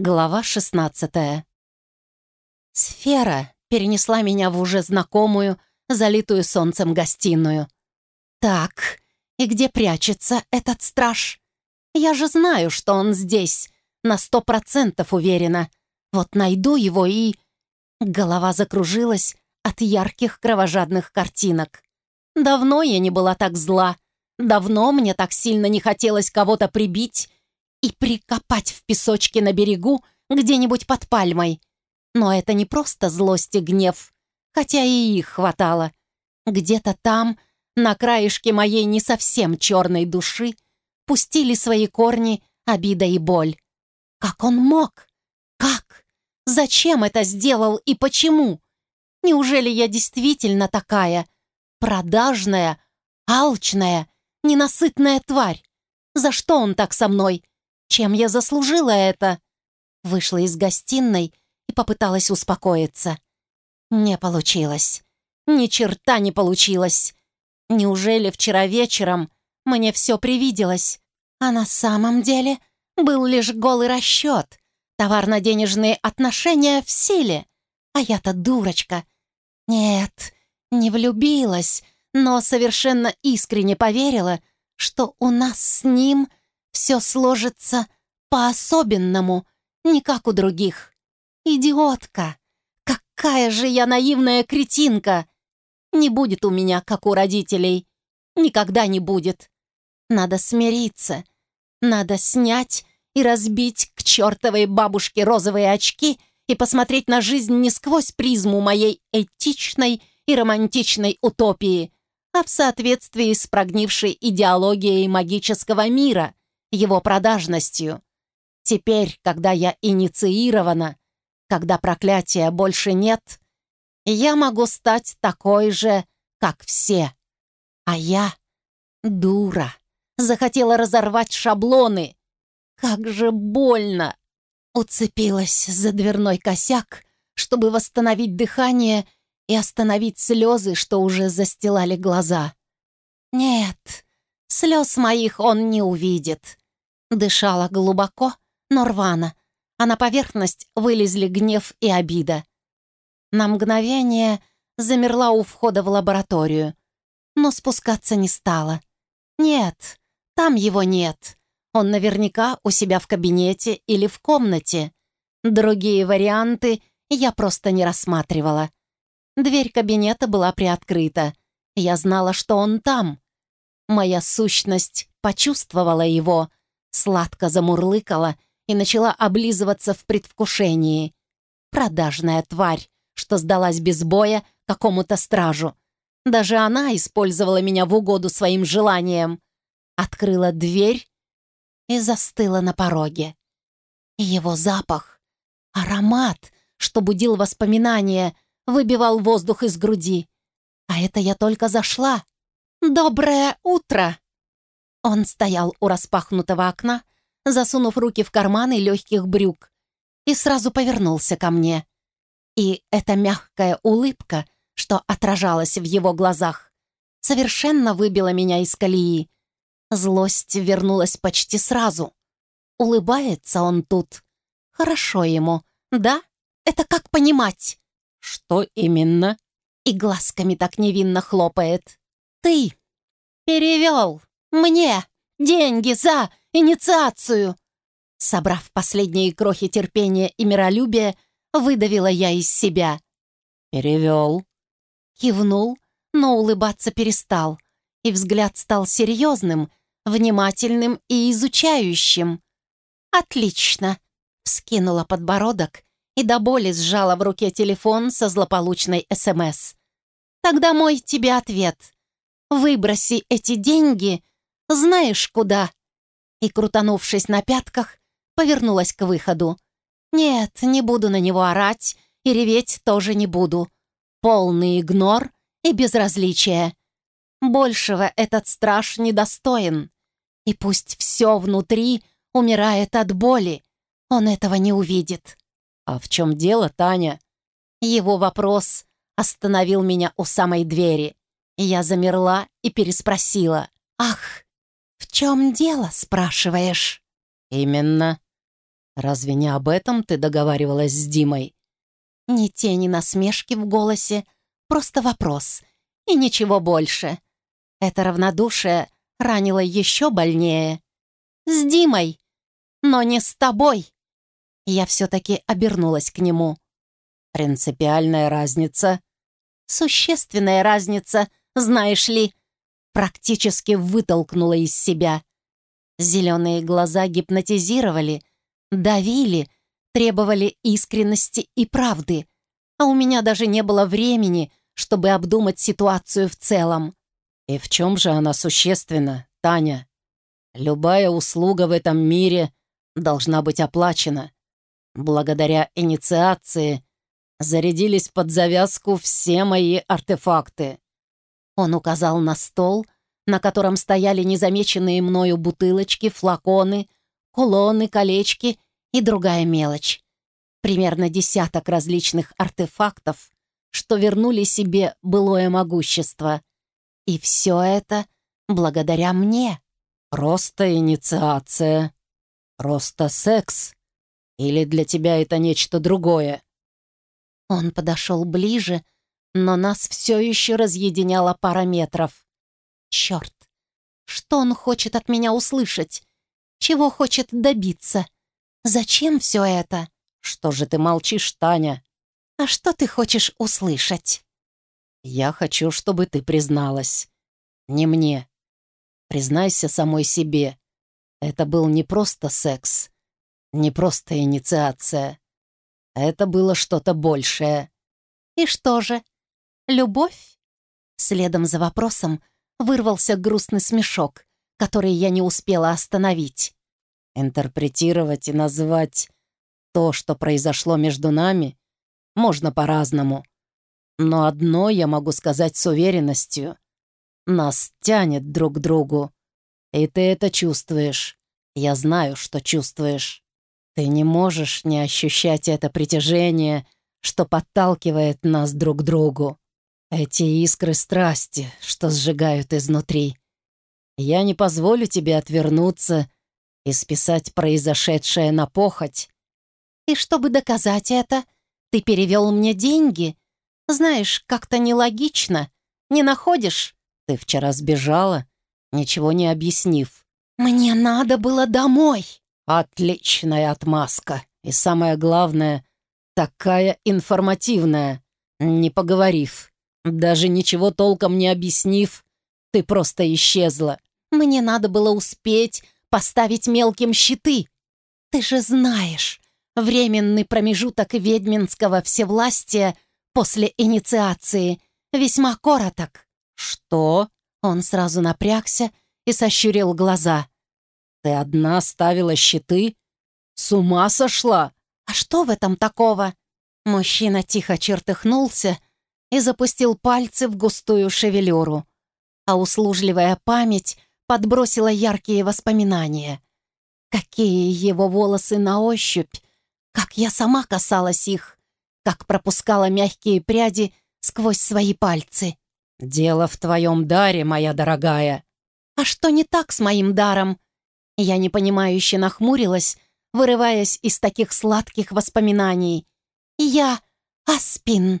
Глава 16 Сфера перенесла меня в уже знакомую, залитую солнцем гостиную. Так, и где прячется этот страж? Я же знаю, что он здесь, на сто процентов уверена. Вот найду его и... Голова закружилась от ярких кровожадных картинок. Давно я не была так зла. Давно мне так сильно не хотелось кого-то прибить и прикопать в песочке на берегу где-нибудь под пальмой. Но это не просто злость и гнев, хотя и их хватало. Где-то там, на краешке моей не совсем черной души, пустили свои корни обида и боль. Как он мог? Как? Зачем это сделал и почему? Неужели я действительно такая продажная, алчная, ненасытная тварь? За что он так со мной? Чем я заслужила это? Вышла из гостиной и попыталась успокоиться. Не получилось. Ни черта не получилось. Неужели вчера вечером мне все привиделось, а на самом деле был лишь голый расчет, товарно-денежные отношения в силе, а я-то дурочка. Нет, не влюбилась, но совершенно искренне поверила, что у нас с ним все сложится по-особенному, не как у других. Идиотка! Какая же я наивная кретинка! Не будет у меня, как у родителей. Никогда не будет. Надо смириться. Надо снять и разбить к чертовой бабушке розовые очки и посмотреть на жизнь не сквозь призму моей этичной и романтичной утопии, а в соответствии с прогнившей идеологией магического мира, его продажностью. Теперь, когда я инициирована, когда проклятия больше нет, я могу стать такой же, как все. А я, дура, захотела разорвать шаблоны. Как же больно! Уцепилась за дверной косяк, чтобы восстановить дыхание и остановить слезы, что уже застилали глаза. Нет, слез моих он не увидит. Дышала глубоко, но рвано, а на поверхность вылезли гнев и обида. На мгновение замерла у входа в лабораторию, но спускаться не стала. Нет, там его нет. Он наверняка у себя в кабинете или в комнате. Другие варианты я просто не рассматривала. Дверь кабинета была приоткрыта. Я знала, что он там. Моя сущность почувствовала его, сладко замурлыкала и начала облизываться в предвкушении. Продажная тварь, что сдалась без боя какому-то стражу. Даже она использовала меня в угоду своим желаниям. Открыла дверь и застыла на пороге. Его запах, аромат, что будил воспоминания, выбивал воздух из груди. А это я только зашла. «Доброе утро!» Он стоял у распахнутого окна, засунув руки в карманы легких брюк, и сразу повернулся ко мне. И эта мягкая улыбка, что отражалась в его глазах, совершенно выбила меня из колеи. Злость вернулась почти сразу. Улыбается он тут. Хорошо ему, да? Это как понимать? Что именно? И глазками так невинно хлопает. Ты перевел мне деньги за инициацию!» Собрав последние крохи терпения и миролюбия, выдавила я из себя. «Перевел». Кивнул, но улыбаться перестал, и взгляд стал серьезным, внимательным и изучающим. «Отлично!» — вскинула подбородок и до боли сжала в руке телефон со злополучной СМС. «Тогда мой тебе ответ. Выброси эти деньги, знаешь куда?» и, крутанувшись на пятках, повернулась к выходу. «Нет, не буду на него орать, и реветь тоже не буду. Полный игнор и безразличие. Большего этот страж недостоин. И пусть все внутри умирает от боли, он этого не увидит». «А в чем дело, Таня?» Его вопрос остановил меня у самой двери. Я замерла и переспросила. «Ах, «В чем дело?» — спрашиваешь. «Именно». Разве не об этом ты договаривалась с Димой? Ни тени насмешки в голосе, просто вопрос. И ничего больше. Это равнодушие ранило еще больнее. С Димой, но не с тобой. Я все-таки обернулась к нему. Принципиальная разница. Существенная разница, знаешь ли. Практически вытолкнула из себя. Зеленые глаза гипнотизировали, давили, требовали искренности и правды, а у меня даже не было времени, чтобы обдумать ситуацию в целом. И в чем же она существенна, Таня? Любая услуга в этом мире должна быть оплачена. Благодаря инициации зарядились под завязку все мои артефакты. Он указал на стол, на котором стояли незамеченные мною бутылочки, флаконы, кулоны, колечки и другая мелочь. Примерно десяток различных артефактов, что вернули себе былое могущество. И все это благодаря мне. Просто инициация. Просто секс. Или для тебя это нечто другое? Он подошел ближе, но нас все еще разъединяла пара метров. Черт! Что он хочет от меня услышать? Чего хочет добиться? Зачем все это? Что же ты молчишь, Таня? А что ты хочешь услышать? Я хочу, чтобы ты призналась. Не мне. Признайся самой себе. Это был не просто секс, не просто инициация. Это было что-то большее. И что же? Любовь? Следом за вопросом вырвался грустный смешок, который я не успела остановить. Интерпретировать и назвать то, что произошло между нами, можно по-разному. Но одно я могу сказать с уверенностью. Нас тянет друг к другу. И ты это чувствуешь. Я знаю, что чувствуешь. Ты не можешь не ощущать это притяжение, что подталкивает нас друг к другу. Эти искры страсти, что сжигают изнутри. Я не позволю тебе отвернуться и списать произошедшее на похоть. И чтобы доказать это, ты перевел мне деньги. Знаешь, как-то нелогично. Не находишь? Ты вчера сбежала, ничего не объяснив. Мне надо было домой. Отличная отмазка. И самое главное, такая информативная, не поговорив. Даже ничего толком не объяснив, ты просто исчезла. Мне надо было успеть поставить мелким щиты. Ты же знаешь, временный промежуток ведьминского всевластия после инициации весьма короток. Что? Он сразу напрягся и сощурил глаза. Ты одна ставила щиты? С ума сошла? А что в этом такого? Мужчина тихо чертыхнулся и запустил пальцы в густую шевелюру, а услужливая память подбросила яркие воспоминания. Какие его волосы на ощупь, как я сама касалась их, как пропускала мягкие пряди сквозь свои пальцы. «Дело в твоем даре, моя дорогая». «А что не так с моим даром?» Я непонимающе нахмурилась, вырываясь из таких сладких воспоминаний. «Я Аспин».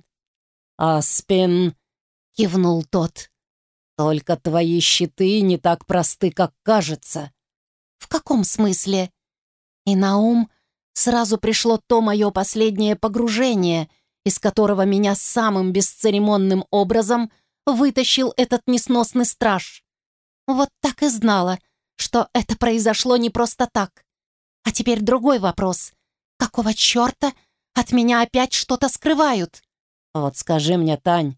«Аспин», — кивнул тот. «Только твои щиты не так просты, как кажется». «В каком смысле?» И на ум сразу пришло то мое последнее погружение, из которого меня самым бесцеремонным образом вытащил этот несносный страж. Вот так и знала, что это произошло не просто так. А теперь другой вопрос. Какого черта от меня опять что-то скрывают? Вот скажи мне, Тань,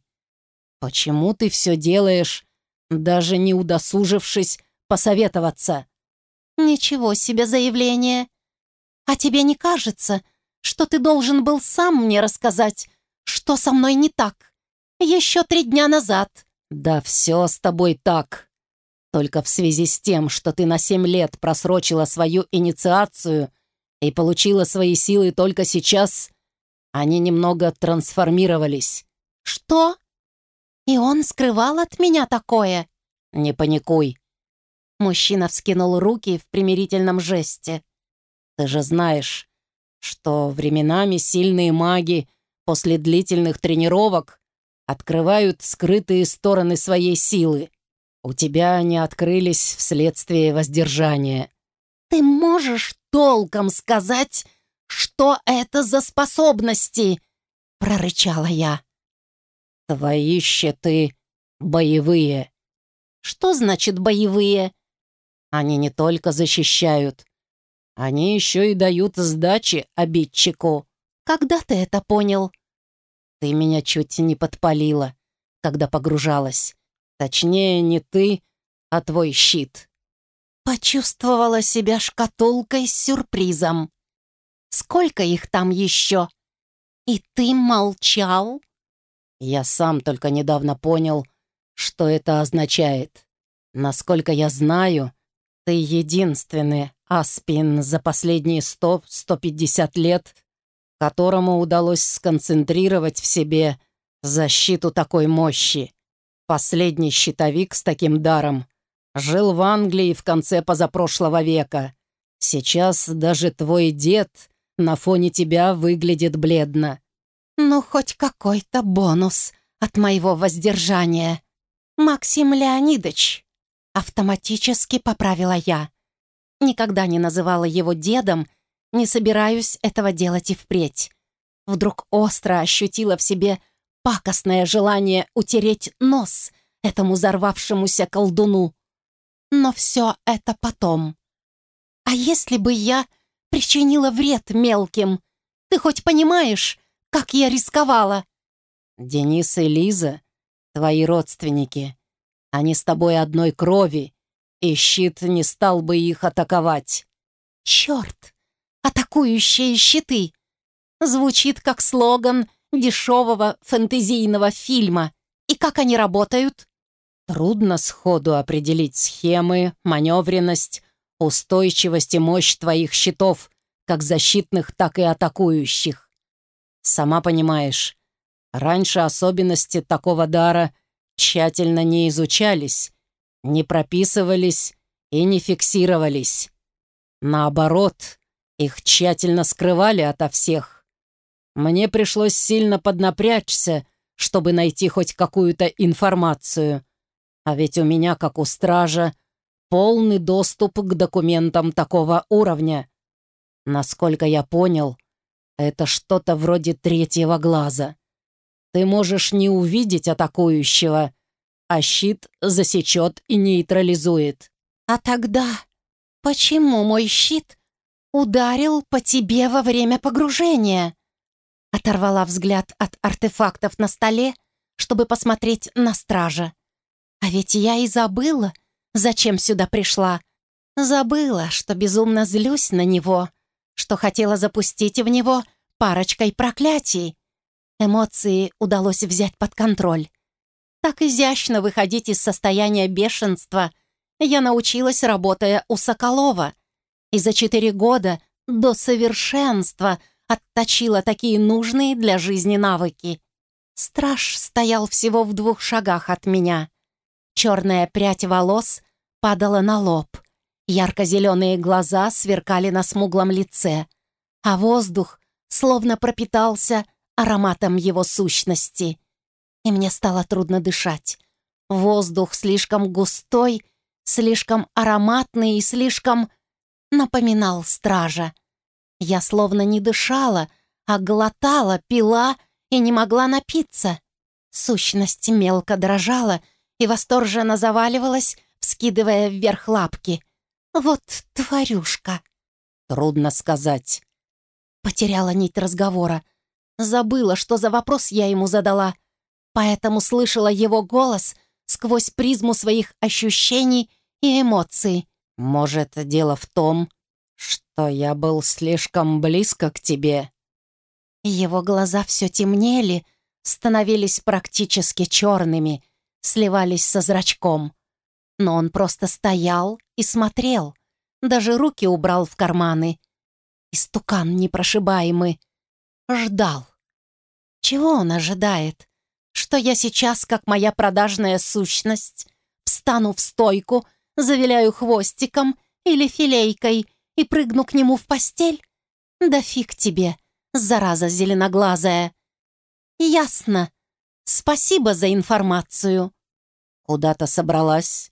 почему ты все делаешь, даже не удосужившись посоветоваться? Ничего себе заявление. А тебе не кажется, что ты должен был сам мне рассказать, что со мной не так? Еще три дня назад. Да все с тобой так. Только в связи с тем, что ты на семь лет просрочила свою инициацию и получила свои силы только сейчас, они немного трансформировались. Что? И он скрывал от меня такое? Не паникуй. Мужчина вскинул руки в примирительном жесте. Ты же знаешь, что временами сильные маги после длительных тренировок открывают скрытые стороны своей силы. У тебя они открылись вследствие воздержания. Ты можешь толком сказать, что это за способности? Прорычала я. Твои щиты боевые. Что значит боевые? Они не только защищают, они еще и дают сдачи обидчику. Когда ты это понял? Ты меня чуть не подпалила, когда погружалась. Точнее, не ты, а твой щит. Почувствовала себя шкатулкой с сюрпризом. Сколько их там еще? И ты молчал? Я сам только недавно понял, что это означает. Насколько я знаю, ты единственный аспин за последние сто-сто пятьдесят лет, которому удалось сконцентрировать в себе защиту такой мощи. Последний щитовик с таким даром жил в Англии в конце позапрошлого века. Сейчас даже твой дед на фоне тебя выглядит бледно. Ну, хоть какой-то бонус от моего воздержания. Максим Леонидович, автоматически поправила я. Никогда не называла его дедом не собираюсь этого делать и впредь. Вдруг остро ощутила в себе пакостное желание утереть нос этому взорвавшемуся колдуну. Но все это потом. А если бы я причинила вред мелким? Ты хоть понимаешь, как я рисковала?» «Денис и Лиза — твои родственники. Они с тобой одной крови, и щит не стал бы их атаковать». «Черт! атакующие щиты. Звучит как слоган дешевого фэнтезийного фильма. И как они работают? Трудно сходу определить схемы, маневренность, устойчивость и мощь твоих щитов, как защитных, так и атакующих. Сама понимаешь, раньше особенности такого дара тщательно не изучались, не прописывались и не фиксировались. Наоборот, их тщательно скрывали ото всех. Мне пришлось сильно поднапрячься, чтобы найти хоть какую-то информацию. А ведь у меня, как у стража, полный доступ к документам такого уровня. Насколько я понял, это что-то вроде третьего глаза. Ты можешь не увидеть атакующего, а щит засечет и нейтрализует. А тогда почему мой щит ударил по тебе во время погружения?» Оторвала взгляд от артефактов на столе, чтобы посмотреть на стража. «А ведь я и забыла, зачем сюда пришла. Забыла, что безумно злюсь на него, что хотела запустить в него парочкой проклятий. Эмоции удалось взять под контроль. Так изящно выходить из состояния бешенства я научилась, работая у Соколова — и за четыре года до совершенства отточила такие нужные для жизни навыки. Страж стоял всего в двух шагах от меня. Черная прядь волос падала на лоб. Ярко-зеленые глаза сверкали на смуглом лице, а воздух словно пропитался ароматом его сущности. И мне стало трудно дышать. Воздух слишком густой, слишком ароматный и слишком напоминал стража. Я словно не дышала, а глотала, пила и не могла напиться. Сущность мелко дрожала и восторженно заваливалась, вскидывая вверх лапки. Вот тварюшка. Трудно сказать. Потеряла нить разговора. Забыла, что за вопрос я ему задала. Поэтому слышала его голос сквозь призму своих ощущений и эмоций. Может, дело в том, что я был слишком близко к тебе?» Его глаза все темнели, становились практически черными, сливались со зрачком. Но он просто стоял и смотрел, даже руки убрал в карманы. Истукан непрошибаемый. Ждал. Чего он ожидает? Что я сейчас, как моя продажная сущность, встану в стойку — завиляю хвостиком или филейкой и прыгну к нему в постель? Да фиг тебе, зараза зеленоглазая. Ясно. Спасибо за информацию. Куда-то собралась?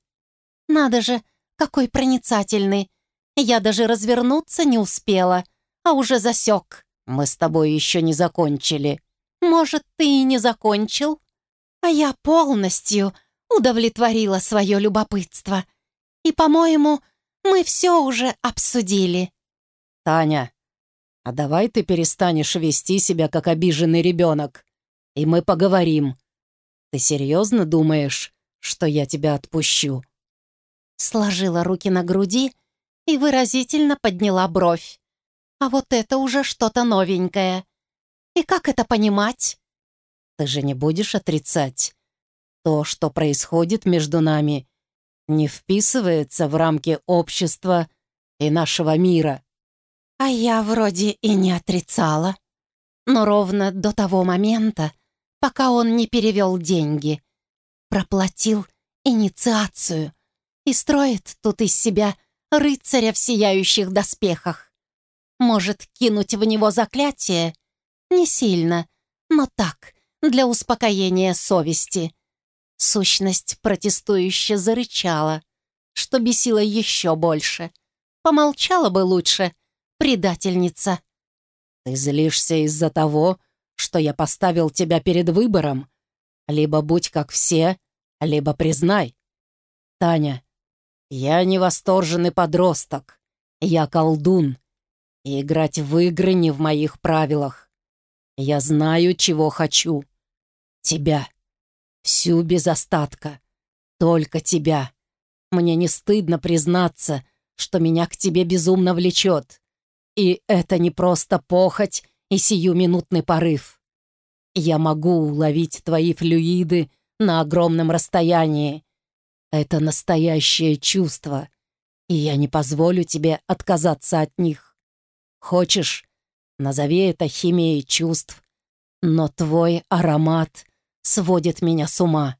Надо же, какой проницательный. Я даже развернуться не успела, а уже засек. Мы с тобой еще не закончили. Может, ты и не закончил? А я полностью удовлетворила свое любопытство. И, по-моему, мы все уже обсудили. Таня, а давай ты перестанешь вести себя как обиженный ребенок, и мы поговорим. Ты серьезно думаешь, что я тебя отпущу?» Сложила руки на груди и выразительно подняла бровь. А вот это уже что-то новенькое. И как это понимать? Ты же не будешь отрицать. То, что происходит между нами, не вписывается в рамки общества и нашего мира. А я вроде и не отрицала. Но ровно до того момента, пока он не перевел деньги, проплатил инициацию и строит тут из себя рыцаря в сияющих доспехах. Может, кинуть в него заклятие? Не сильно, но так, для успокоения совести. Сущность протестующе зарычала, что бесило еще больше. Помолчала бы лучше, предательница. «Ты злишься из-за того, что я поставил тебя перед выбором? Либо будь как все, либо признай. Таня, я не восторженный подросток, я колдун, и играть в игры не в моих правилах. Я знаю, чего хочу. Тебя. Всю без остатка. Только тебя. Мне не стыдно признаться, что меня к тебе безумно влечет. И это не просто похоть и сиюминутный порыв. Я могу уловить твои флюиды на огромном расстоянии. Это настоящее чувство, и я не позволю тебе отказаться от них. Хочешь, Назови это химией чувств. Но твой аромат сводит меня с ума.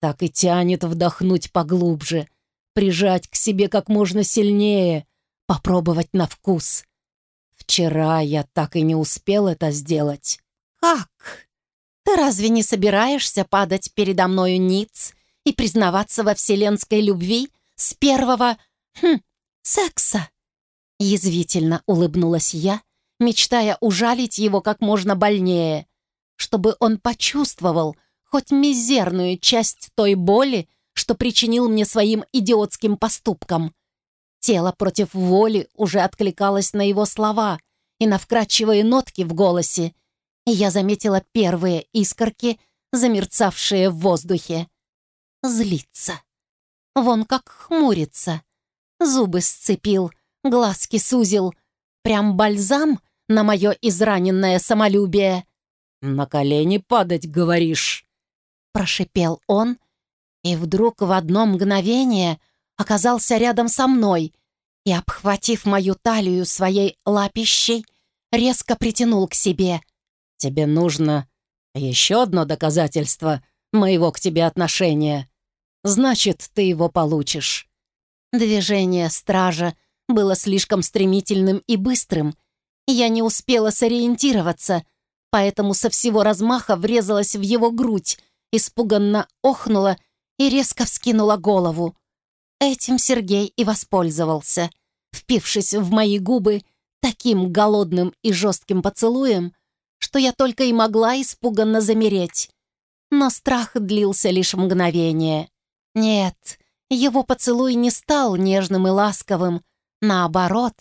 Так и тянет вдохнуть поглубже, прижать к себе как можно сильнее, попробовать на вкус. Вчера я так и не успел это сделать. «Как? Ты разве не собираешься падать передо мною ниц и признаваться во вселенской любви с первого... Хм, секса?» Язвительно улыбнулась я, мечтая ужалить его как можно больнее, чтобы он почувствовал хоть мизерную часть той боли, что причинил мне своим идиотским поступком. Тело против воли уже откликалось на его слова и на вкрадчивые нотки в голосе, и я заметила первые искорки, замерцавшие в воздухе. Злится. Вон как хмурится. Зубы сцепил, глазки сузил. Прям бальзам на мое израненное самолюбие. «На колени падать, говоришь?» Прошипел он, и вдруг в одно мгновение оказался рядом со мной и, обхватив мою талию своей лапищей, резко притянул к себе. «Тебе нужно еще одно доказательство моего к тебе отношения. Значит, ты его получишь». Движение стража было слишком стремительным и быстрым, я не успела сориентироваться, поэтому со всего размаха врезалась в его грудь, испуганно охнула и резко вскинула голову. Этим Сергей и воспользовался, впившись в мои губы таким голодным и жестким поцелуем, что я только и могла испуганно замереть. Но страх длился лишь мгновение. Нет, его поцелуй не стал нежным и ласковым. Наоборот,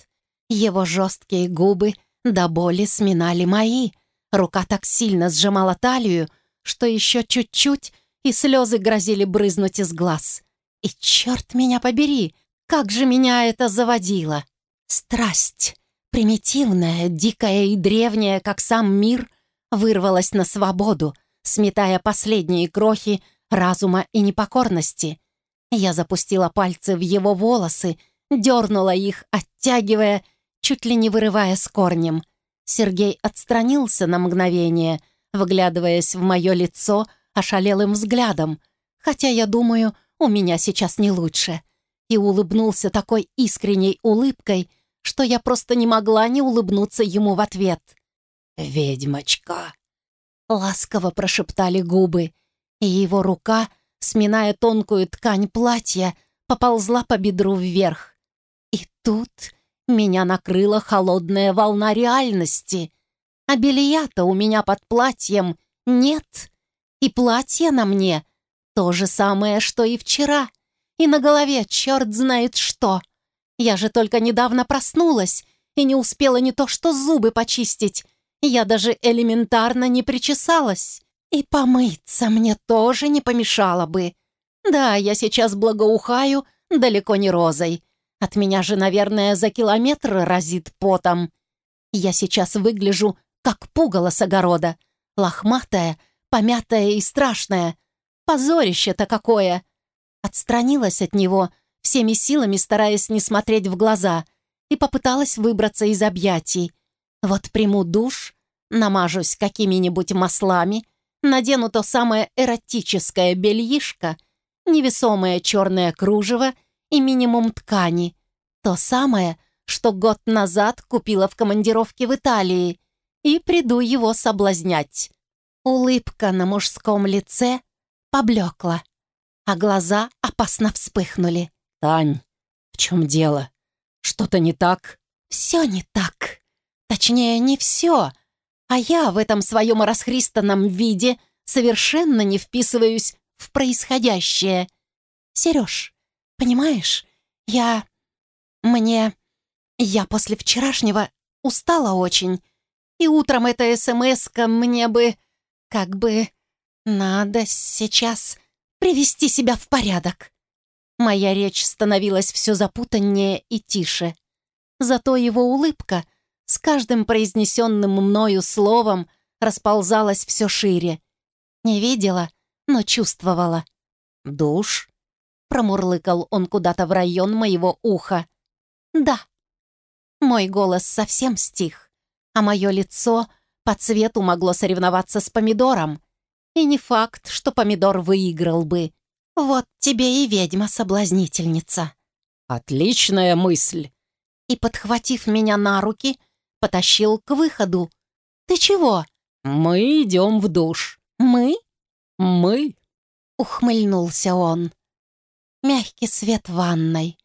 его жесткие губы до боли сминали мои. Рука так сильно сжимала талию, что еще чуть-чуть, и слезы грозили брызнуть из глаз. И черт меня побери, как же меня это заводило! Страсть, примитивная, дикая и древняя, как сам мир, вырвалась на свободу, сметая последние крохи разума и непокорности. Я запустила пальцы в его волосы, дернула их, оттягивая, чуть ли не вырывая с корнем. Сергей отстранился на мгновение, вглядываясь в мое лицо ошалелым взглядом, хотя, я думаю, у меня сейчас не лучше, и улыбнулся такой искренней улыбкой, что я просто не могла не улыбнуться ему в ответ. «Ведьмочка!» — ласково прошептали губы, и его рука, сминая тонкую ткань платья, поползла по бедру вверх. И тут меня накрыла холодная волна реальности. А белья-то у меня под платьем нет. И платье на мне то же самое, что и вчера. И на голове черт знает что. Я же только недавно проснулась и не успела не то что зубы почистить. Я даже элементарно не причесалась. И помыться мне тоже не помешало бы. Да, я сейчас благоухаю далеко не розой. От меня же, наверное, за километр разит потом. Я сейчас выгляжу, как пугало с огорода. Лохматая, помятая и страшная. Позорище-то какое! Отстранилась от него, всеми силами стараясь не смотреть в глаза, и попыталась выбраться из объятий. Вот приму душ, намажусь какими-нибудь маслами, надену то самое эротическое бельишко, невесомое черное кружево и минимум ткани. То самое, что год назад купила в командировке в Италии, и приду его соблазнять. Улыбка на мужском лице поблекла, а глаза опасно вспыхнули. «Тань, в чем дело? Что-то не так?» «Все не так. Точнее, не все. А я в этом своем расхристанном виде совершенно не вписываюсь в происходящее. Сереж, понимаешь, я... Мне... Я после вчерашнего устала очень. И утром эта смс мне бы... Как бы... Надо сейчас привести себя в порядок. Моя речь становилась все запутаннее и тише. Зато его улыбка с каждым произнесенным мною словом расползалась все шире. Не видела, но чувствовала. «Душ?» — промурлыкал он куда-то в район моего уха. «Да». Мой голос совсем стих, а мое лицо по цвету могло соревноваться с помидором. И не факт, что помидор выиграл бы. Вот тебе и ведьма-соблазнительница. Отличная мысль. И, подхватив меня на руки, потащил к выходу. Ты чего? Мы идем в душ. Мы? Мы? Ухмыльнулся он. Мягкий свет ванной,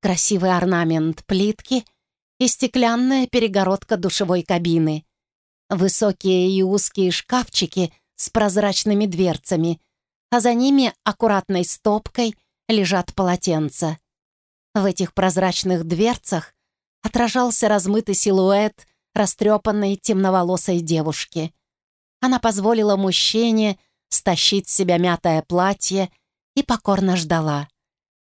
красивый орнамент плитки и стеклянная перегородка душевой кабины. Высокие и узкие шкафчики с прозрачными дверцами, а за ними аккуратной стопкой лежат полотенца. В этих прозрачных дверцах отражался размытый силуэт растрепанной темноволосой девушки. Она позволила мужчине стащить с себя мятое платье и покорно ждала.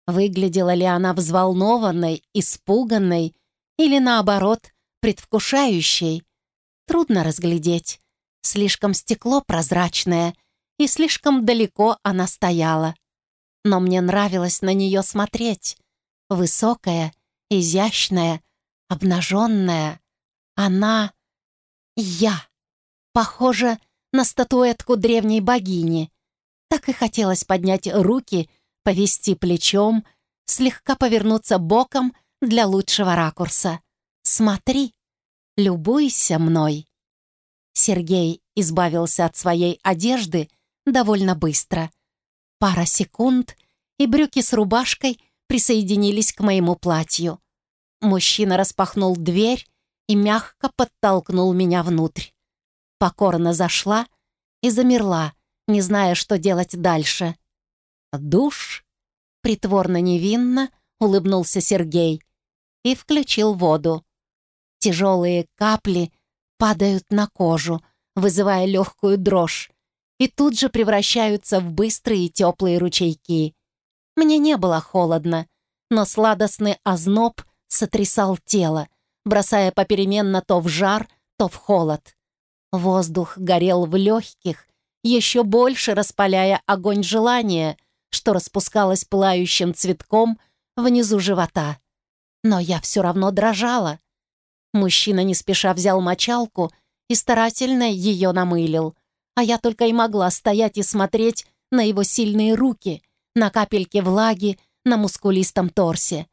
Выглядела ли она взволнованной, испуганной или, наоборот, предвкушающей? Трудно разглядеть. Слишком стекло прозрачное, и слишком далеко она стояла. Но мне нравилось на нее смотреть. Высокая, изящная, обнаженная. Она... Я. Похожа на статуэтку древней богини. Так и хотелось поднять руки, повести плечом, слегка повернуться боком для лучшего ракурса. Смотри, любуйся мной. Сергей избавился от своей одежды довольно быстро. Пара секунд, и брюки с рубашкой присоединились к моему платью. Мужчина распахнул дверь и мягко подтолкнул меня внутрь. Покорно зашла и замерла, не зная, что делать дальше. «Душ?» — притворно невинно улыбнулся Сергей и включил воду. Тяжелые капли падают на кожу, вызывая легкую дрожь, и тут же превращаются в быстрые теплые ручейки. Мне не было холодно, но сладостный озноб сотрясал тело, бросая попеременно то в жар, то в холод. Воздух горел в легких, еще больше распаляя огонь желания, что распускалось пылающим цветком внизу живота. Но я все равно дрожала. Мужчина не спеша взял мочалку и старательно ее намылил, а я только и могла стоять и смотреть на его сильные руки, на капельки влаги на мускулистом торсе.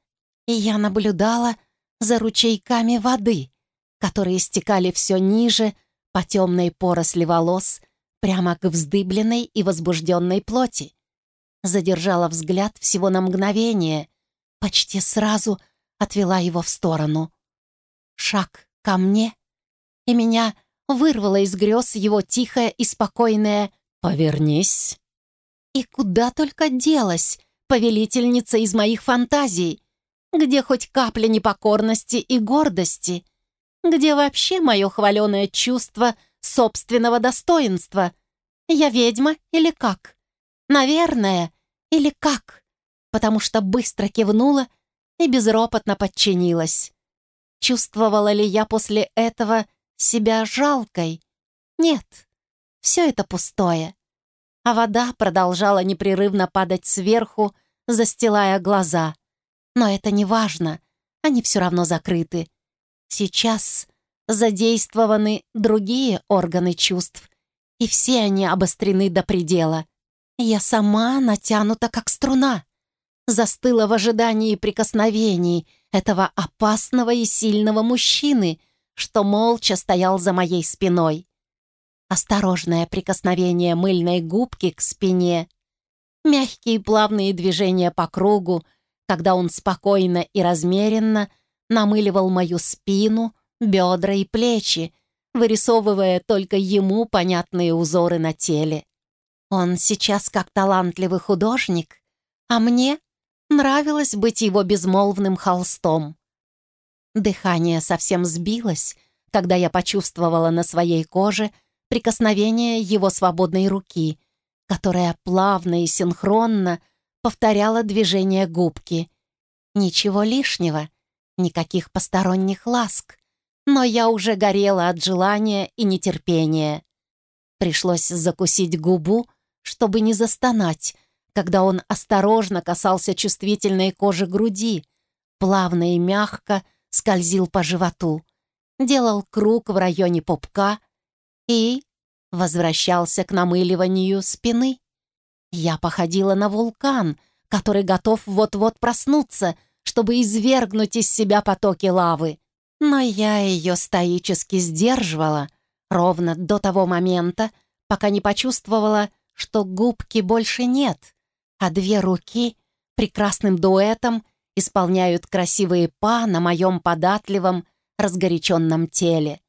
И я наблюдала за ручейками воды, которые стекали все ниже по темной поросли волос прямо к вздыбленной и возбужденной плоти. Задержала взгляд всего на мгновение, почти сразу отвела его в сторону. Шаг ко мне, и меня вырвало из грез его тихое и спокойное «Повернись». И куда только делась повелительница из моих фантазий, где хоть капля непокорности и гордости, где вообще мое хваленое чувство собственного достоинства. Я ведьма или как? Наверное, или как? Потому что быстро кивнула и безропотно подчинилась. Чувствовала ли я после этого себя жалкой? Нет, все это пустое. А вода продолжала непрерывно падать сверху, застилая глаза. Но это не важно, они все равно закрыты. Сейчас задействованы другие органы чувств, и все они обострены до предела. Я сама натянута, как струна. Застыла в ожидании прикосновений этого опасного и сильного мужчины, что молча стоял за моей спиной. Осторожное прикосновение мыльной губки к спине, мягкие плавные движения по кругу, когда он спокойно и размеренно намыливал мою спину, бедра и плечи, вырисовывая только ему понятные узоры на теле. Он сейчас как талантливый художник, а мне нравилось быть его безмолвным холстом. Дыхание совсем сбилось, когда я почувствовала на своей коже прикосновение его свободной руки, которая плавно и синхронно повторяла движение губки. Ничего лишнего, никаких посторонних ласк, но я уже горела от желания и нетерпения. Пришлось закусить губу, чтобы не застонать, когда он осторожно касался чувствительной кожи груди, плавно и мягко скользил по животу, делал круг в районе попка и возвращался к намыливанию спины. Я походила на вулкан, который готов вот-вот проснуться, чтобы извергнуть из себя потоки лавы. Но я ее стоически сдерживала ровно до того момента, пока не почувствовала, что губки больше нет, а две руки прекрасным дуэтом исполняют красивые па на моем податливом, разгоряченном теле.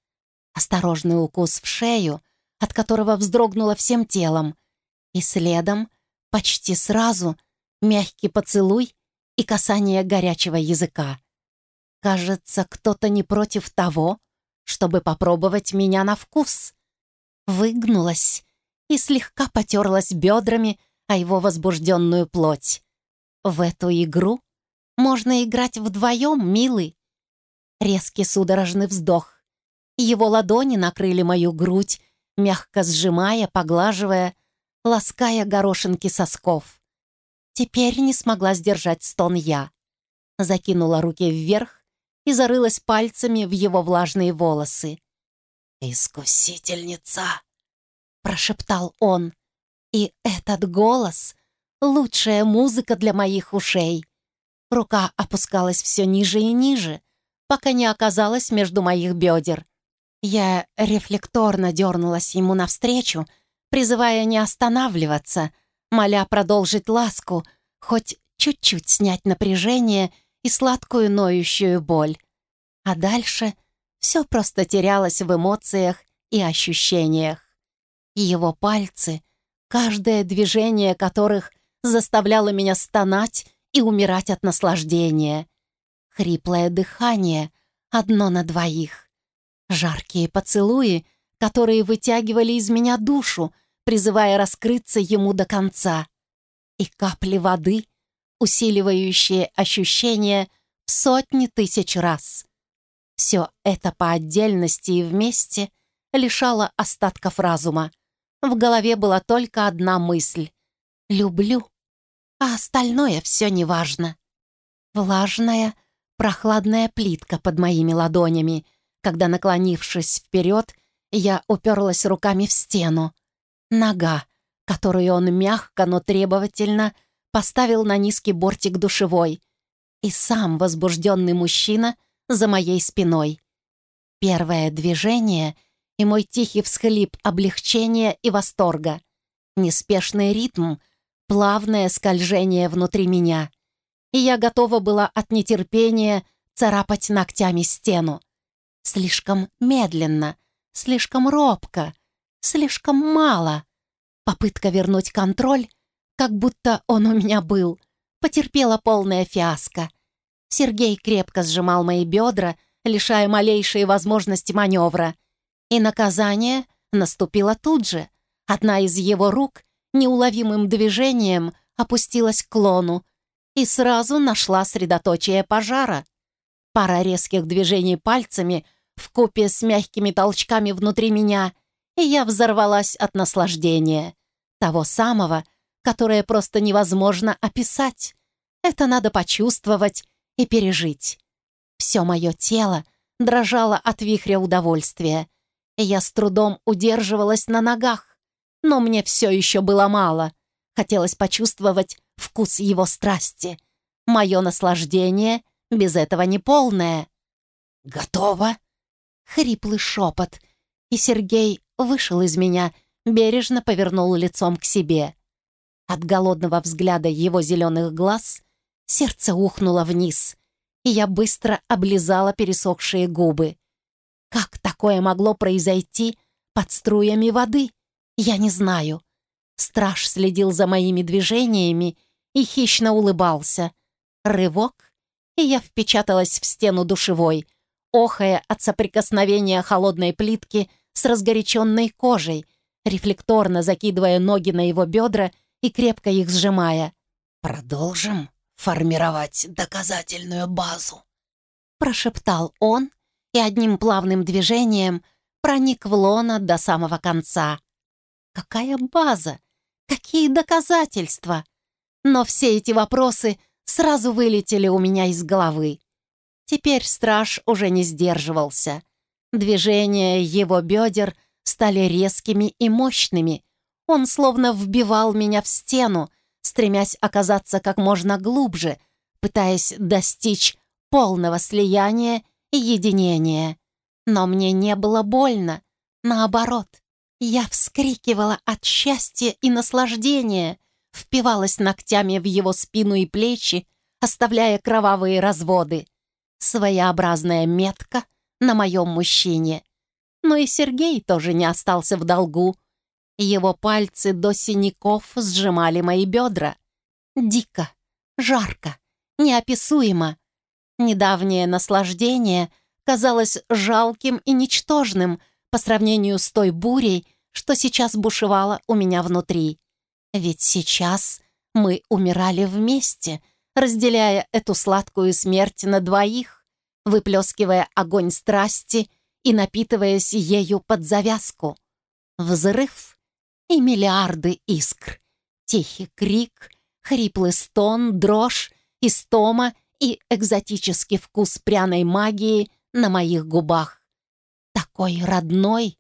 Осторожный укус в шею, от которого вздрогнула всем телом, и следом, почти сразу, мягкий поцелуй и касание горячего языка. Кажется, кто-то не против того, чтобы попробовать меня на вкус. Выгнулась и слегка потерлась бедрами о его возбужденную плоть. В эту игру можно играть вдвоем, милый. Резкий судорожный вздох. Его ладони накрыли мою грудь, мягко сжимая, поглаживая, лаская горошинки сосков. Теперь не смогла сдержать стон я. Закинула руки вверх и зарылась пальцами в его влажные волосы. «Искусительница!» — прошептал он. И этот голос — лучшая музыка для моих ушей. Рука опускалась все ниже и ниже, пока не оказалась между моих бедер. Я рефлекторно дернулась ему навстречу, призывая не останавливаться, моля продолжить ласку, хоть чуть-чуть снять напряжение и сладкую ноющую боль. А дальше все просто терялось в эмоциях и ощущениях. Его пальцы, каждое движение которых заставляло меня стонать и умирать от наслаждения. Хриплое дыхание, одно на двоих. Жаркие поцелуи, которые вытягивали из меня душу, призывая раскрыться ему до конца. И капли воды, усиливающие ощущения в сотни тысяч раз. Все это по отдельности и вместе лишало остатков разума. В голове была только одна мысль — «люблю», а остальное все неважно. Влажная, прохладная плитка под моими ладонями, когда, наклонившись вперед, я уперлась руками в стену. Нога, которую он мягко, но требовательно поставил на низкий бортик душевой. И сам возбужденный мужчина за моей спиной. Первое движение и мой тихий всхлип облегчения и восторга. Неспешный ритм, плавное скольжение внутри меня. И я готова была от нетерпения царапать ногтями стену. Слишком медленно, слишком робко, слишком мало. Попытка вернуть контроль, как будто он у меня был, потерпела полная фиаско. Сергей крепко сжимал мои бедра, лишая малейшей возможности маневра. И наказание наступило тут же. Одна из его рук неуловимым движением опустилась к клону и сразу нашла средоточие пожара. Пара резких движений пальцами в купе с мягкими толчками внутри меня, и я взорвалась от наслаждения. Того самого, которое просто невозможно описать. Это надо почувствовать и пережить. Все мое тело дрожало от вихря удовольствия, я с трудом удерживалась на ногах. Но мне все еще было мало. Хотелось почувствовать вкус его страсти. Мое наслаждение без этого не полное. «Готово?» — хриплый шепот, и Сергей вышел из меня, бережно повернул лицом к себе. От голодного взгляда его зеленых глаз сердце ухнуло вниз, и я быстро облизала пересохшие губы. Как такое могло произойти под струями воды? Я не знаю. Страж следил за моими движениями и хищно улыбался. Рывок, и я впечаталась в стену душевой, охая от соприкосновения холодной плитки с разгоряченной кожей, рефлекторно закидывая ноги на его бедра и крепко их сжимая. «Продолжим формировать доказательную базу», прошептал он и одним плавным движением проник в лона до самого конца. Какая база? Какие доказательства? Но все эти вопросы сразу вылетели у меня из головы. Теперь страж уже не сдерживался. Движения его бедер стали резкими и мощными. Он словно вбивал меня в стену, стремясь оказаться как можно глубже, пытаясь достичь полного слияния и единения. Но мне не было больно. Наоборот, я вскрикивала от счастья и наслаждения, впивалась ногтями в его спину и плечи, оставляя кровавые разводы. Своеобразная метка на моем мужчине. Но и Сергей тоже не остался в долгу. Его пальцы до синяков сжимали мои бедра. Дико, жарко, неописуемо. Недавнее наслаждение казалось жалким и ничтожным по сравнению с той бурей, что сейчас бушевала у меня внутри. Ведь сейчас мы умирали вместе, разделяя эту сладкую смерть на двоих, выплескивая огонь страсти и напитываясь ею под завязку. Взрыв и миллиарды искр. Тихий крик, хриплый стон, дрожь, истома и экзотический вкус пряной магии на моих губах. Такой родной,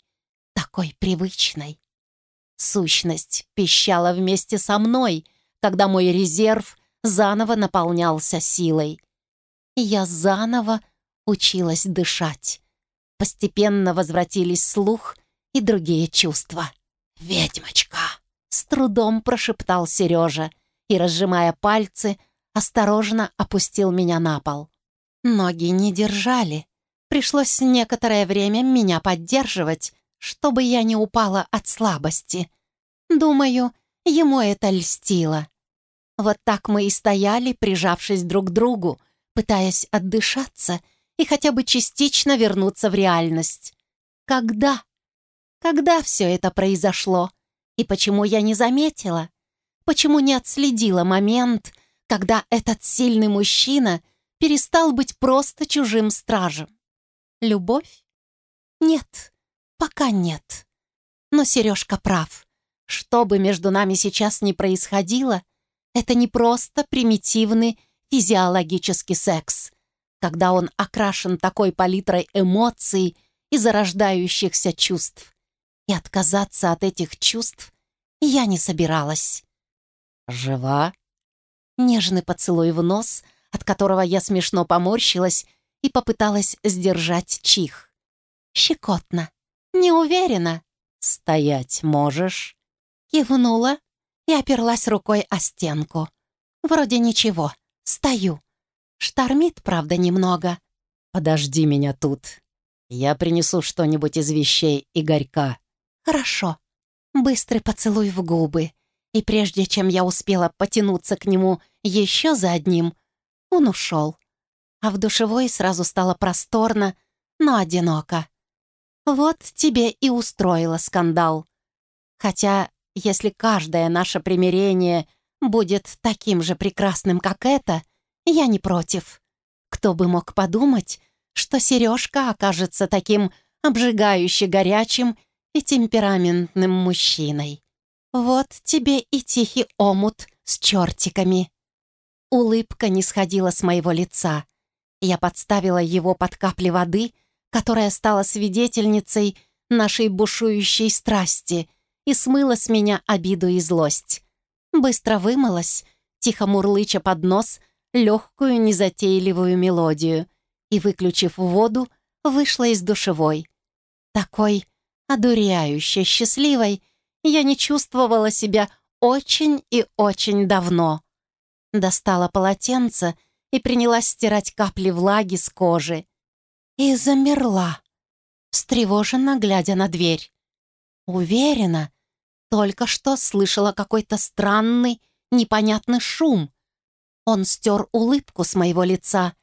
такой привычной. Сущность пищала вместе со мной, когда мой резерв заново наполнялся силой. Я заново училась дышать. Постепенно возвратились слух и другие чувства. «Ведьмочка!» — с трудом прошептал Сережа и, разжимая пальцы, осторожно опустил меня на пол. Ноги не держали. Пришлось некоторое время меня поддерживать, чтобы я не упала от слабости. Думаю, ему это льстило. Вот так мы и стояли, прижавшись друг к другу, пытаясь отдышаться и хотя бы частично вернуться в реальность. Когда? Когда все это произошло? И почему я не заметила? Почему не отследила момент, когда этот сильный мужчина перестал быть просто чужим стражем? Любовь? Нет, пока нет. Но Сережка прав. Что бы между нами сейчас ни происходило, это не просто примитивный физиологический секс, когда он окрашен такой палитрой эмоций и зарождающихся чувств и отказаться от этих чувств я не собиралась. «Жива?» Нежный поцелуй в нос, от которого я смешно поморщилась и попыталась сдержать чих. Щекотно. Не уверена. «Стоять можешь?» Кивнула и оперлась рукой о стенку. Вроде ничего. Стою. Штормит, правда, немного. «Подожди меня тут. Я принесу что-нибудь из вещей Игорька». «Хорошо». Быстрый поцелуй в губы. И прежде чем я успела потянуться к нему еще за одним, он ушел. А в душевой сразу стало просторно, но одиноко. Вот тебе и устроила скандал. Хотя, если каждое наше примирение будет таким же прекрасным, как это, я не против. Кто бы мог подумать, что Сережка окажется таким обжигающе горячим и темпераментным мужчиной. Вот тебе и тихий омут с чертиками. Улыбка не сходила с моего лица. Я подставила его под капли воды, которая стала свидетельницей нашей бушующей страсти и смыла с меня обиду и злость. Быстро вымылась, тихо мурлыча под нос легкую незатейливую мелодию и, выключив воду, вышла из душевой. Такой одуряюще счастливой я не чувствовала себя очень и очень давно. Достала полотенце и принялась стирать капли влаги с кожи. И замерла, встревоженно глядя на дверь. Уверена, только что слышала какой-то странный, непонятный шум. Он стер улыбку с моего лица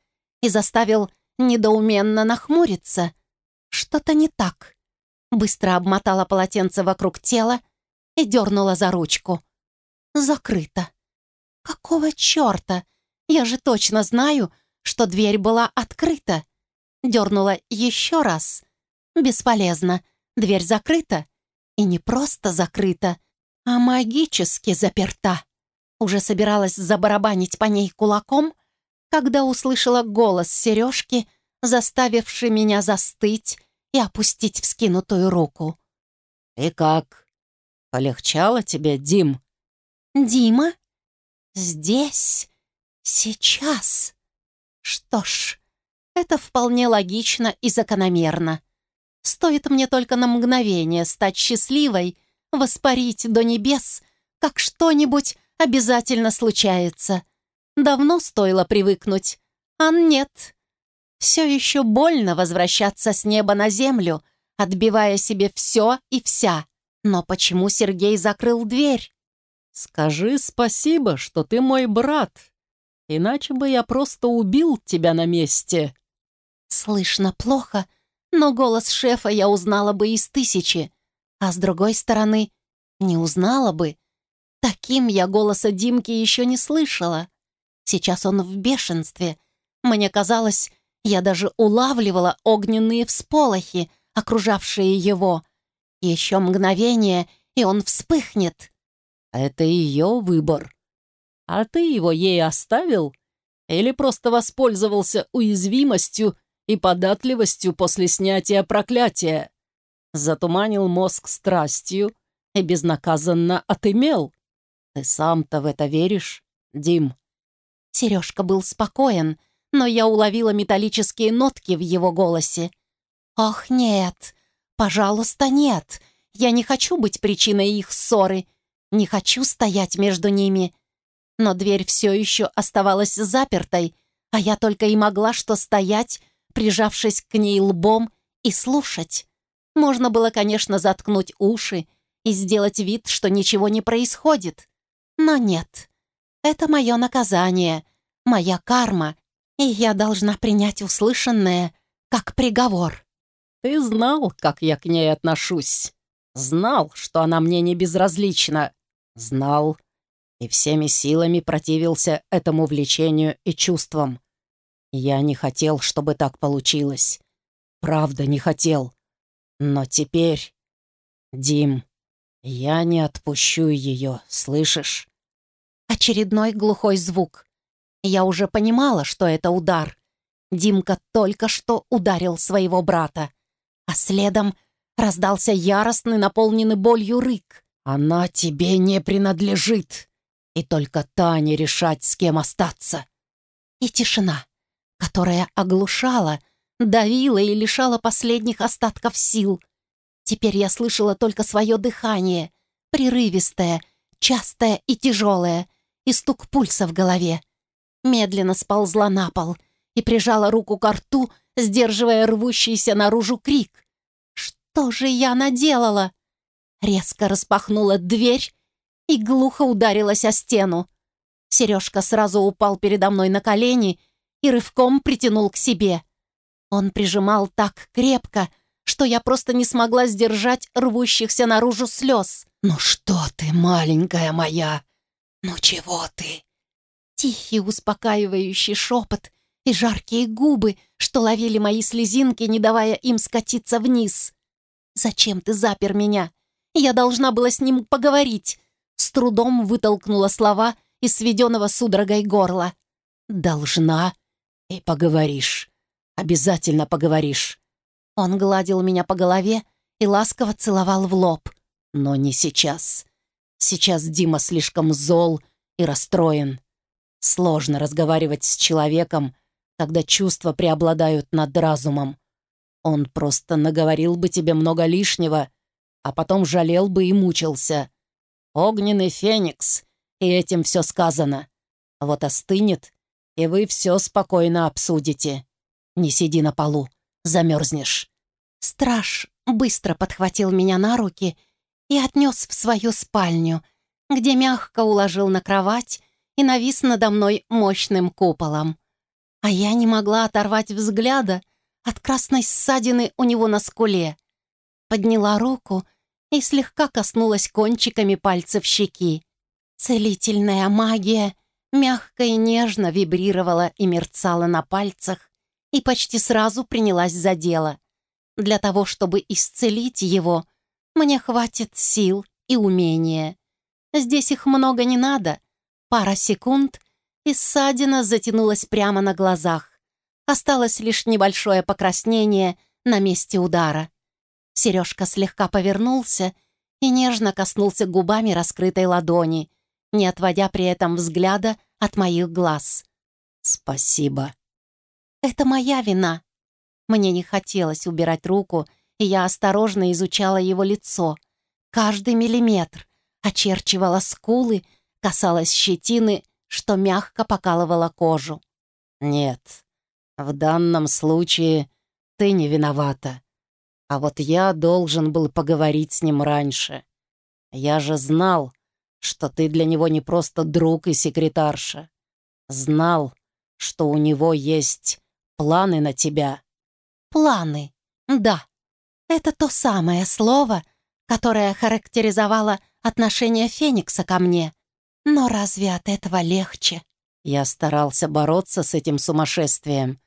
и заставил недоуменно нахмуриться. Что-то не так. Быстро обмотала полотенце вокруг тела и дернула за ручку. Закрыто. Какого черта? Я же точно знаю, что дверь была открыта. Дернула еще раз. Бесполезно. Дверь закрыта. И не просто закрыта, а магически заперта. Уже собиралась забарабанить по ней кулаком, когда услышала голос Сережки, заставивший меня застыть и опустить вскинутую руку. «И как? Полегчало тебе, Дим?» «Дима? Здесь? Сейчас?» «Что ж, это вполне логично и закономерно. Стоит мне только на мгновение стать счастливой, воспарить до небес, как что-нибудь обязательно случается. Давно стоило привыкнуть, а нет. Все еще больно возвращаться с неба на землю, отбивая себе все и вся. Но почему Сергей закрыл дверь? «Скажи спасибо, что ты мой брат, иначе бы я просто убил тебя на месте». Слышно плохо, но голос шефа я узнала бы из тысячи, а с другой стороны, не узнала бы. Таким я голоса Димки еще не слышала. Сейчас он в бешенстве. Мне казалось, я даже улавливала огненные всполохи, окружавшие его. Еще мгновение, и он вспыхнет. Это ее выбор. А ты его ей оставил? Или просто воспользовался уязвимостью и податливостью после снятия проклятия? Затуманил мозг страстью и безнаказанно отымел. Ты сам-то в это веришь, Дим? Сережка был спокоен, но я уловила металлические нотки в его голосе. «Ох, нет! Пожалуйста, нет! Я не хочу быть причиной их ссоры, не хочу стоять между ними!» Но дверь все еще оставалась запертой, а я только и могла что стоять, прижавшись к ней лбом, и слушать. Можно было, конечно, заткнуть уши и сделать вид, что ничего не происходит. Но нет. Это мое наказание, моя карма, и я должна принять услышанное как приговор. Ты знал, как я к ней отношусь. Знал, что она мне не безразлична. Знал. И всеми силами противился этому влечению и чувствам. Я не хотел, чтобы так получилось. Правда, не хотел. Но теперь... Дим, я не отпущу ее, слышишь? Очередной глухой звук. Я уже понимала, что это удар. Димка только что ударил своего брата. А следом раздался яростный, наполненный болью рык. «Она тебе не принадлежит, и только Таня решать, с кем остаться». И тишина. которая оглушала, давила и лишала последних остатков сил. Теперь я слышала только свое дыхание, прерывистое, частое и тяжелое, и стук пульса в голове. Медленно сползла на пол и прижала руку к рту, сдерживая рвущийся наружу крик. «Что же я наделала?» Резко распахнула дверь и глухо ударилась о стену. Сережка сразу упал передо мной на колени и рывком притянул к себе. Он прижимал так крепко, что я просто не смогла сдержать рвущихся наружу слез. «Ну что ты, маленькая моя? Ну чего ты?» Тихий успокаивающий шепот и жаркие губы, что ловили мои слезинки, не давая им скатиться вниз. «Зачем ты запер меня? Я должна была с ним поговорить». С трудом вытолкнула слова из сведенного судорогой горла. «Должна и поговоришь. Обязательно поговоришь». Он гладил меня по голове и ласково целовал в лоб. Но не сейчас. Сейчас Дима слишком зол и расстроен. Сложно разговаривать с человеком, когда чувства преобладают над разумом. Он просто наговорил бы тебе много лишнего, а потом жалел бы и мучился. Огненный феникс, и этим все сказано. Вот остынет, и вы все спокойно обсудите. Не сиди на полу, замерзнешь. Страж быстро подхватил меня на руки и отнес в свою спальню, где мягко уложил на кровать и навис надо мной мощным куполом. А я не могла оторвать взгляда от красной ссадины у него на скуле. Подняла руку и слегка коснулась кончиками пальцев щеки. Целительная магия мягко и нежно вибрировала и мерцала на пальцах и почти сразу принялась за дело. Для того, чтобы исцелить его, мне хватит сил и умения. Здесь их много не надо. Пара секунд, и ссадина затянулась прямо на глазах. Осталось лишь небольшое покраснение на месте удара. Сережка слегка повернулся и нежно коснулся губами раскрытой ладони, не отводя при этом взгляда от моих глаз. «Спасибо». «Это моя вина». Мне не хотелось убирать руку, и я осторожно изучала его лицо. Каждый миллиметр очерчивала скулы, касалась щетины, что мягко покалывала кожу. «Нет, в данном случае ты не виновата. А вот я должен был поговорить с ним раньше. Я же знал, что ты для него не просто друг и секретарша. Знал, что у него есть планы на тебя. Планы, да. Это то самое слово, которое характеризовало отношение Феникса ко мне. Но разве от этого легче? Я старался бороться с этим сумасшествием,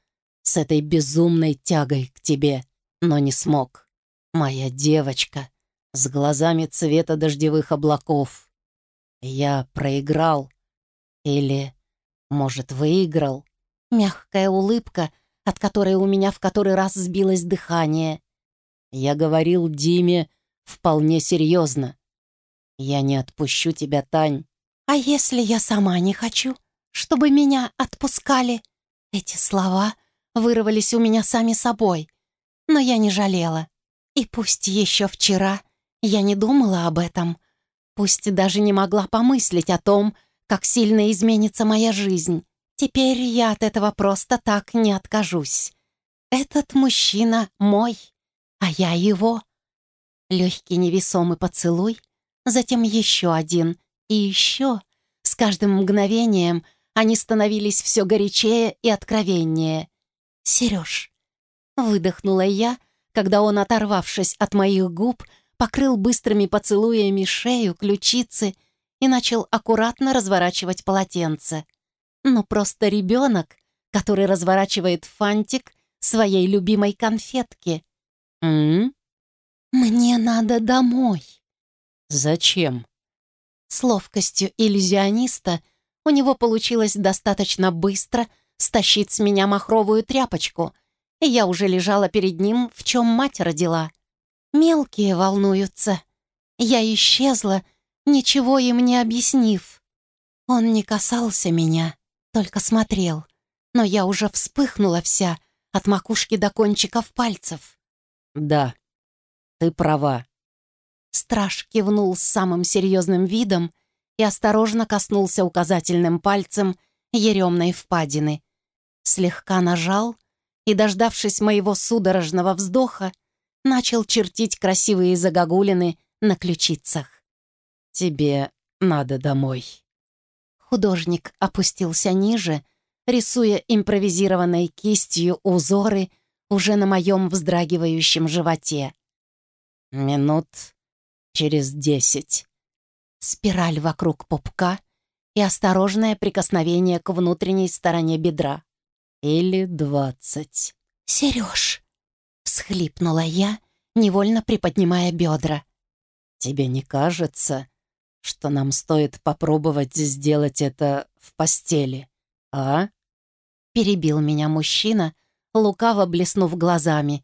с этой безумной тягой к тебе но не смог. Моя девочка с глазами цвета дождевых облаков. Я проиграл. Или, может, выиграл. Мягкая улыбка, от которой у меня в который раз сбилось дыхание. Я говорил Диме вполне серьезно. Я не отпущу тебя, Тань. А если я сама не хочу, чтобы меня отпускали? Эти слова вырвались у меня сами собой но я не жалела. И пусть еще вчера я не думала об этом, пусть даже не могла помыслить о том, как сильно изменится моя жизнь, теперь я от этого просто так не откажусь. Этот мужчина мой, а я его. Легкий невесомый поцелуй, затем еще один и еще. С каждым мгновением они становились все горячее и откровеннее. «Сереж, Выдохнула я, когда он, оторвавшись от моих губ, покрыл быстрыми поцелуями шею, ключицы и начал аккуратно разворачивать полотенце. Ну, просто ребенок, который разворачивает фантик своей любимой конфетки. «М? Мне надо домой». «Зачем?» С ловкостью иллюзиониста у него получилось достаточно быстро стащить с меня махровую тряпочку, и я уже лежала перед ним, в чем мать родила. Мелкие волнуются. Я исчезла, ничего им не объяснив. Он не касался меня, только смотрел. но я уже вспыхнула вся от макушки до кончиков пальцев. «Да, ты права». Страж кивнул с самым серьезным видом и осторожно коснулся указательным пальцем еремной впадины. Слегка нажал и, дождавшись моего судорожного вздоха, начал чертить красивые загогулины на ключицах. «Тебе надо домой». Художник опустился ниже, рисуя импровизированной кистью узоры уже на моем вздрагивающем животе. «Минут через десять». Спираль вокруг пупка и осторожное прикосновение к внутренней стороне бедра. «Или двадцать». «Сереж!» — всхлипнула я, невольно приподнимая бедра. «Тебе не кажется, что нам стоит попробовать сделать это в постели, а?» Перебил меня мужчина, лукаво блеснув глазами,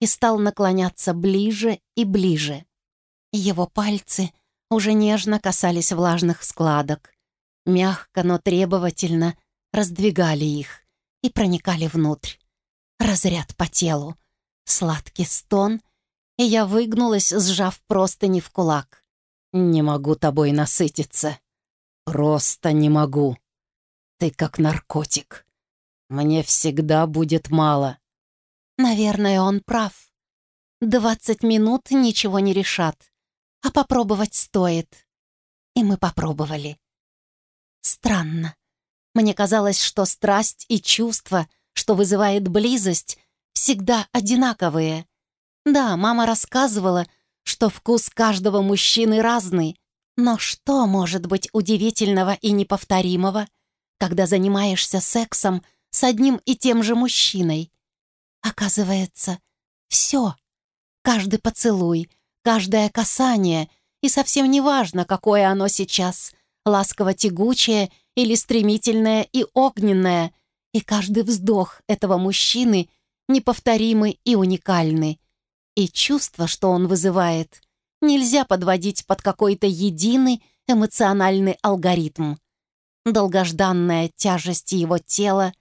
и стал наклоняться ближе и ближе. Его пальцы уже нежно касались влажных складок, мягко, но требовательно раздвигали их и проникали внутрь. Разряд по телу, сладкий стон, и я выгнулась, сжав простыни в кулак. «Не могу тобой насытиться. Просто не могу. Ты как наркотик. Мне всегда будет мало». Наверное, он прав. Двадцать минут ничего не решат, а попробовать стоит. И мы попробовали. Странно. Мне казалось, что страсть и чувство, что вызывает близость, всегда одинаковые. Да, мама рассказывала, что вкус каждого мужчины разный, но что может быть удивительного и неповторимого, когда занимаешься сексом с одним и тем же мужчиной? Оказывается, все. Каждый поцелуй, каждое касание, и совсем не важно, какое оно сейчас, ласково-тягучее или стремительное и огненное, и каждый вздох этого мужчины неповторимый и уникальный. И чувство, что он вызывает, нельзя подводить под какой-то единый эмоциональный алгоритм. Долгожданная тяжесть его тела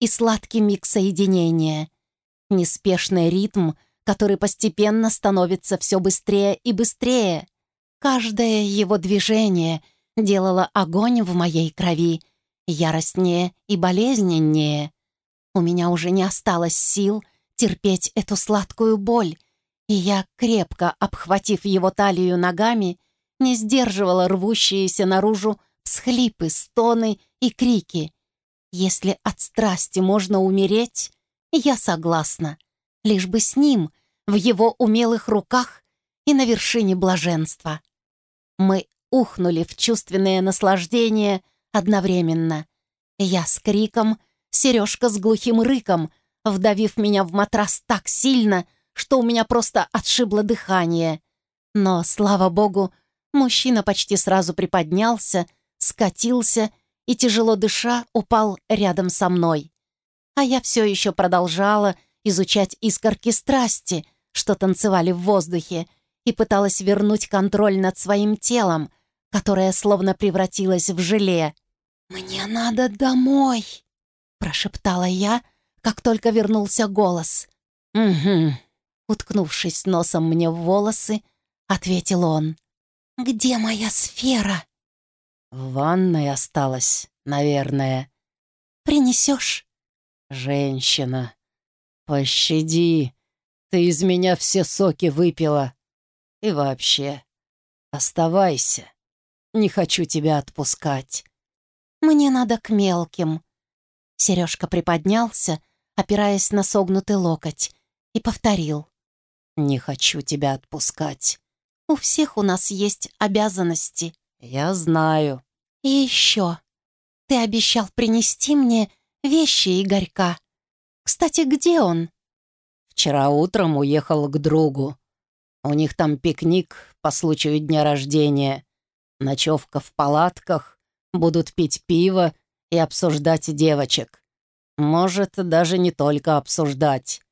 и сладкий миг соединения, неспешный ритм, который постепенно становится все быстрее и быстрее. Каждое его движение — делала огонь в моей крови яростнее и болезненнее. У меня уже не осталось сил терпеть эту сладкую боль, и я, крепко обхватив его талию ногами, не сдерживала рвущиеся наружу всхлипы, стоны и крики. Если от страсти можно умереть, я согласна, лишь бы с ним, в его умелых руках и на вершине блаженства. Мы ухнули в чувственное наслаждение одновременно. Я с криком, Сережка с глухим рыком, вдавив меня в матрас так сильно, что у меня просто отшибло дыхание. Но, слава богу, мужчина почти сразу приподнялся, скатился и, тяжело дыша, упал рядом со мной. А я все еще продолжала изучать искорки страсти, что танцевали в воздухе, и пыталась вернуть контроль над своим телом, которое словно превратилось в желе. «Мне надо домой!» — прошептала я, как только вернулся голос. «Угу», — уткнувшись носом мне в волосы, ответил он. «Где моя сфера?» «В ванной осталась, наверное». «Принесешь?» «Женщина, пощади, ты из меня все соки выпила. И вообще, оставайся, не хочу тебя отпускать». «Мне надо к мелким». Сережка приподнялся, опираясь на согнутый локоть, и повторил. «Не хочу тебя отпускать». «У всех у нас есть обязанности». «Я знаю». «И еще. Ты обещал принести мне вещи Игорька. Кстати, где он?» Вчера утром уехал к другу. У них там пикник по случаю дня рождения. Ночевка в палатках, будут пить пиво и обсуждать девочек. Может, даже не только обсуждать.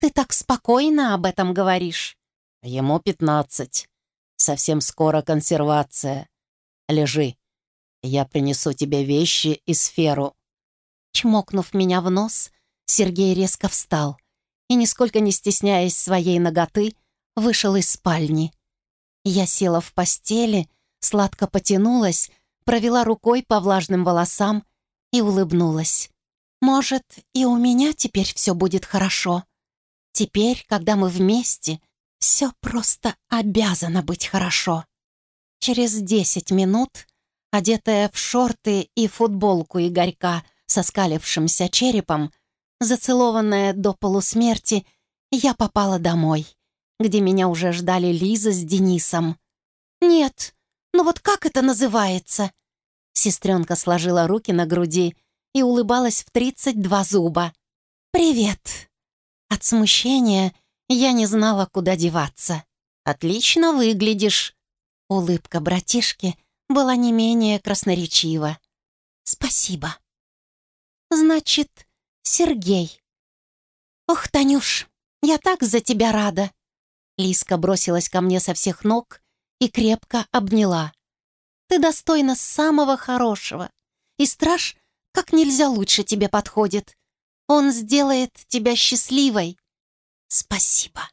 «Ты так спокойно об этом говоришь?» Ему пятнадцать. Совсем скоро консервация. Лежи. Я принесу тебе вещи и сферу. Чмокнув меня в нос, Сергей резко встал и, нисколько не стесняясь своей ноготы, вышел из спальни. Я села в постели, сладко потянулась, провела рукой по влажным волосам и улыбнулась. «Может, и у меня теперь все будет хорошо. Теперь, когда мы вместе, все просто обязано быть хорошо». Через десять минут, одетая в шорты и футболку Игорька со скалившимся черепом, зацелованная до полусмерти, я попала домой, где меня уже ждали Лиза с Денисом. «Нет, ну вот как это называется?» Сестренка сложила руки на груди и улыбалась в тридцать два зуба. «Привет!» От смущения я не знала, куда деваться. «Отлично выглядишь!» Улыбка братишки была не менее красноречива. «Спасибо!» «Значит, Сергей!» «Ох, Танюш, я так за тебя рада!» Лиска бросилась ко мне со всех ног и крепко обняла. Ты достойна самого хорошего. И страж как нельзя лучше тебе подходит. Он сделает тебя счастливой. Спасибо.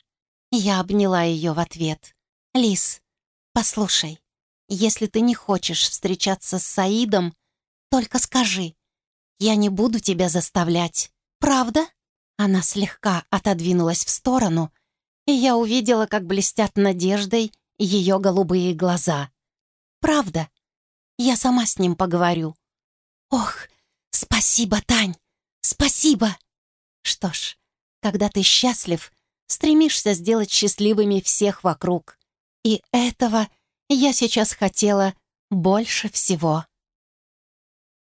Я обняла ее в ответ. Лис, послушай, если ты не хочешь встречаться с Саидом, только скажи. Я не буду тебя заставлять. Правда? Она слегка отодвинулась в сторону, и я увидела, как блестят надеждой ее голубые глаза. Правда. Я сама с ним поговорю. Ох, спасибо, Тань, спасибо. Что ж, когда ты счастлив, стремишься сделать счастливыми всех вокруг. И этого я сейчас хотела больше всего.